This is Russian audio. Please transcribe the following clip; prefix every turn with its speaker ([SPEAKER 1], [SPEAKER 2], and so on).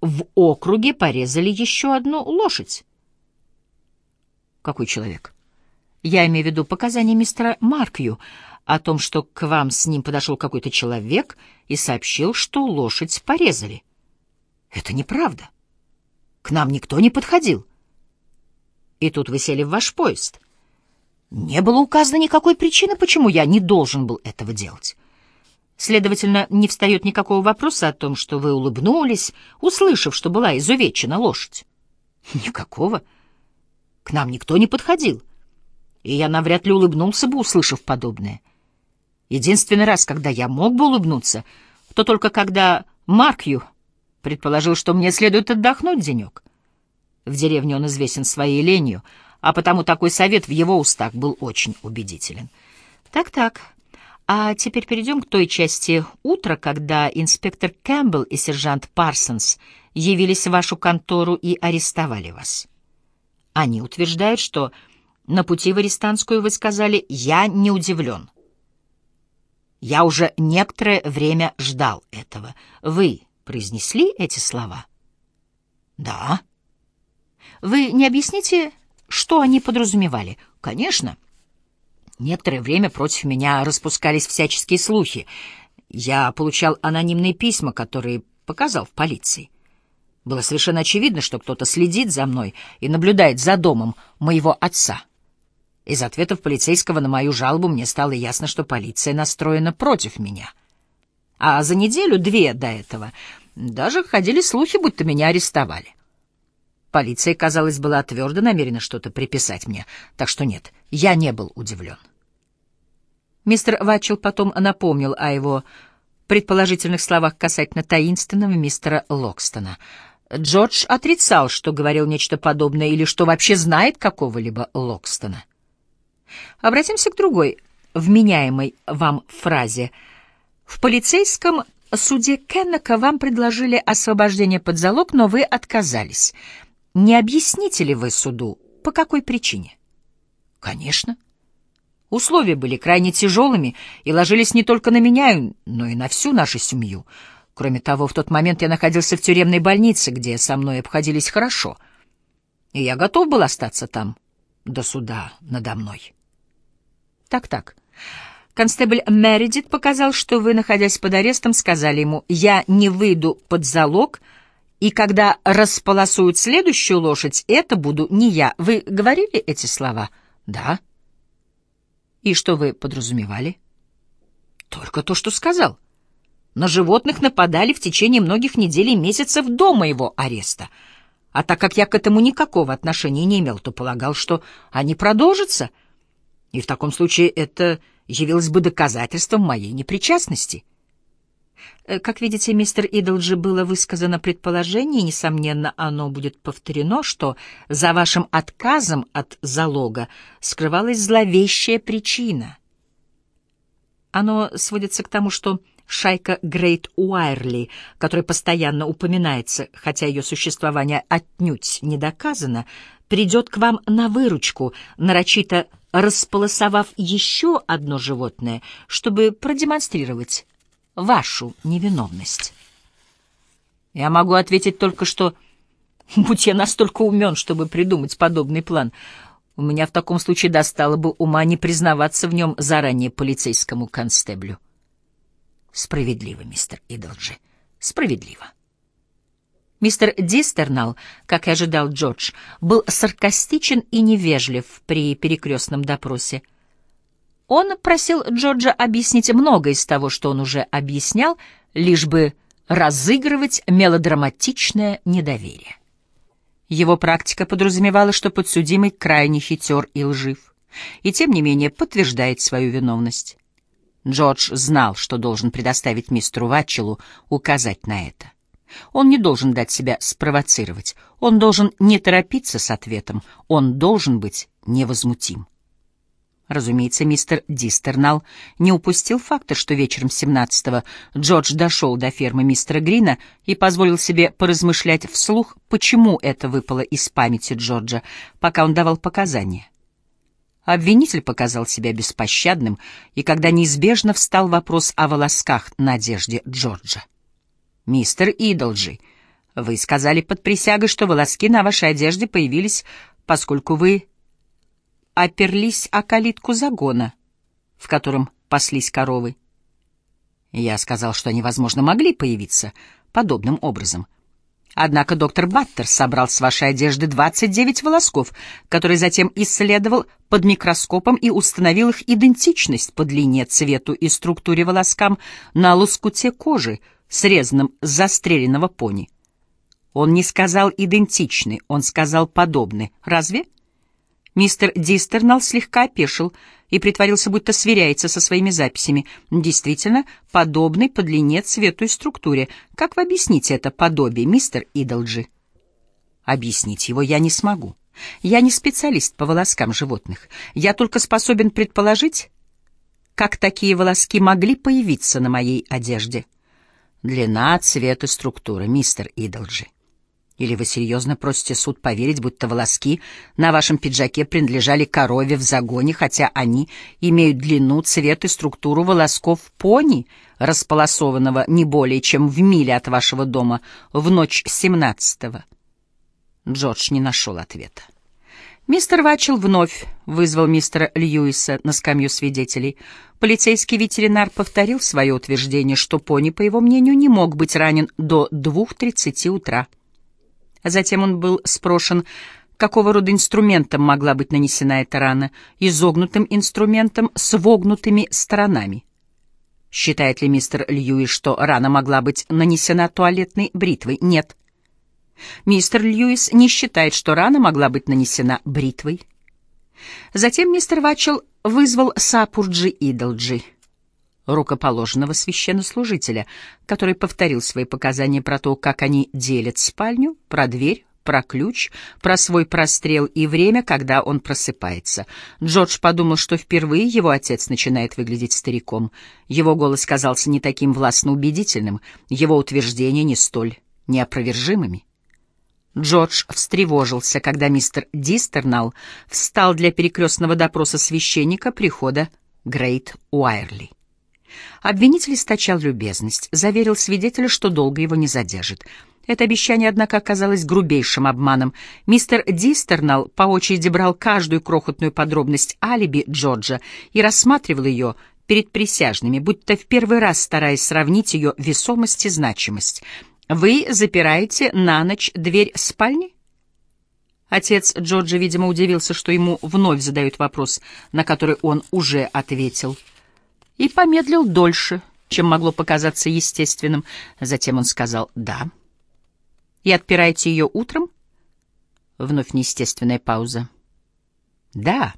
[SPEAKER 1] в округе порезали еще одну лошадь.
[SPEAKER 2] Какой человек?
[SPEAKER 1] Я имею в виду показания мистера Маркью о том, что к вам с ним подошел какой-то человек и сообщил, что лошадь порезали.
[SPEAKER 2] Это неправда. К нам никто не подходил.
[SPEAKER 1] И тут вы сели в ваш поезд.
[SPEAKER 2] Не было указано никакой причины, почему я не должен был этого делать.
[SPEAKER 1] Следовательно, не встает никакого вопроса о том, что вы улыбнулись, услышав, что была изувечена лошадь.
[SPEAKER 2] Никакого. К нам никто не подходил. И я навряд ли улыбнулся бы, услышав подобное. Единственный раз, когда я мог бы улыбнуться, то только когда Маркью предположил, что мне следует отдохнуть денек. В деревне он известен своей ленью, а потому такой совет в его устах был очень убедителен.
[SPEAKER 1] Так-так, а теперь перейдем к той части утра, когда инспектор Кэмпбелл и сержант Парсонс явились в вашу контору и арестовали вас. Они утверждают, что на пути в арестантскую вы сказали «я не удивлен». Я уже некоторое время ждал этого. Вы произнесли эти слова?
[SPEAKER 2] Да.
[SPEAKER 1] Вы не объясните, что они подразумевали?
[SPEAKER 2] Конечно. Некоторое время против меня распускались всяческие слухи. Я получал анонимные письма, которые показал в полиции. Было совершенно очевидно, что кто-то следит за мной и наблюдает за домом моего отца. Из ответов полицейского на мою жалобу мне стало ясно, что полиция настроена против меня. А за неделю-две до этого даже ходили слухи, будто меня арестовали. Полиция, казалось, была твердо намерена что-то приписать мне, так что нет, я не был удивлен.
[SPEAKER 1] Мистер Ватчел потом напомнил о его предположительных словах касательно таинственного мистера Локстона. Джордж отрицал, что говорил нечто подобное или что вообще знает какого-либо Локстона. Обратимся к другой, вменяемой вам фразе. В полицейском суде Кеннека вам предложили освобождение под залог, но вы отказались. Не объясните ли вы суду, по какой причине?
[SPEAKER 2] Конечно. Условия были крайне тяжелыми и ложились не только на меня, но и на всю нашу семью. Кроме того, в тот момент я находился в тюремной больнице, где со мной обходились хорошо, и я готов был остаться там до суда надо мной.
[SPEAKER 1] Так-так. Констебль Мередит показал, что вы, находясь под арестом, сказали ему «Я не выйду под залог», и когда располосуют следующую лошадь, это буду не я. Вы говорили эти слова?
[SPEAKER 2] Да.
[SPEAKER 1] И что вы подразумевали?
[SPEAKER 2] Только то, что сказал. На животных нападали в течение многих недель и месяцев до моего ареста. А так как я к этому никакого отношения не имел, то полагал, что они продолжатся. И в таком случае это явилось бы доказательством моей непричастности.
[SPEAKER 1] Э, как видите, мистер Идолджи было высказано предположение, и, несомненно, оно будет повторено, что за вашим отказом от залога скрывалась зловещая причина. Оно сводится к тому, что шайка Грейт Уайрли, которая постоянно упоминается, хотя ее существование отнюдь не доказано, придет к вам на выручку, нарочито располосовав еще одно животное, чтобы продемонстрировать вашу невиновность.
[SPEAKER 2] Я могу ответить только, что, будь я настолько умен, чтобы придумать подобный план, у меня в таком случае достало бы ума не признаваться в нем заранее полицейскому констеблю. Справедливо, мистер Идолджи, справедливо.
[SPEAKER 1] Мистер Дистернал, как и ожидал Джордж, был саркастичен и невежлив при перекрестном допросе. Он просил Джорджа объяснить многое из того, что он уже объяснял, лишь бы разыгрывать мелодраматичное недоверие. Его практика подразумевала, что подсудимый крайне хитер и лжив, и тем не менее подтверждает свою виновность. Джордж знал, что должен предоставить мистеру Ватчелу указать на это. Он не должен дать себя спровоцировать, он должен не торопиться с ответом, он должен быть невозмутим. Разумеется, мистер Дистернал не упустил факта, что вечером 17-го Джордж дошел до фермы мистера Грина и позволил себе поразмышлять вслух, почему это выпало из памяти Джорджа, пока он давал показания. Обвинитель показал себя беспощадным, и когда неизбежно встал вопрос о волосках на одежде Джорджа. «Мистер Идолджи,
[SPEAKER 2] Вы сказали под присягой, что волоски на вашей одежде появились, поскольку вы оперлись о калитку загона, в котором паслись коровы. Я сказал, что они, возможно, могли появиться подобным образом. Однако доктор Баттер собрал с вашей одежды 29 волосков, которые затем исследовал под микроскопом и установил их идентичность по длине, цвету и структуре волоскам на лоскуте кожи, срезанном с застреленного пони. Он не сказал идентичный, он сказал подобный. Разве? Мистер Дистернал слегка опешил и притворился, будто сверяется со своими записями. Действительно, подобный по длине, цвету и структуре. Как вы объясните это подобие, мистер Идолджи? Объяснить его я не смогу. Я не специалист по волоскам животных. Я только способен предположить, как такие волоски могли появиться на моей одежде. Длина, цвет и структура, мистер Идолджи. Или вы серьезно просите суд поверить, будто волоски на вашем пиджаке принадлежали корове в загоне, хотя они имеют длину, цвет и структуру волосков пони, располосованного не более чем в миле от вашего дома в ночь семнадцатого? Джордж не нашел ответа. Мистер Вачел вновь вызвал мистера Льюиса на скамью свидетелей. Полицейский ветеринар повторил свое утверждение, что пони, по его мнению, не мог быть ранен до двух тридцати утра. Затем он был спрошен, какого рода инструментом могла быть нанесена эта рана, изогнутым инструментом с вогнутыми сторонами. Считает ли мистер Льюис, что рана могла быть нанесена туалетной бритвой? Нет. Мистер Льюис не считает, что рана могла быть нанесена бритвой. Затем мистер Вачел вызвал Сапурджи Идолджи рукоположенного священнослужителя, который повторил свои показания про то, как они делят спальню, про дверь, про ключ, про свой прострел и время, когда он просыпается. Джордж подумал, что впервые его отец начинает выглядеть стариком. Его голос казался не таким властно убедительным, его утверждения не столь неопровержимыми. Джордж встревожился, когда мистер Дистернал встал для перекрестного допроса священника прихода Грейт Уайрли. Обвинитель источал любезность, заверил свидетеля, что долго его не задержит. Это обещание, однако, оказалось грубейшим обманом. Мистер Дистернал по очереди брал каждую крохотную подробность алиби Джорджа и рассматривал ее перед присяжными, будто в первый раз стараясь сравнить ее весомость и значимость. «Вы запираете на ночь дверь спальни?» Отец Джорджа, видимо, удивился, что ему вновь задают вопрос, на который он уже ответил — и помедлил дольше, чем могло показаться естественным. Затем он сказал «да». «И отпираете ее утром?» Вновь неестественная пауза. «Да».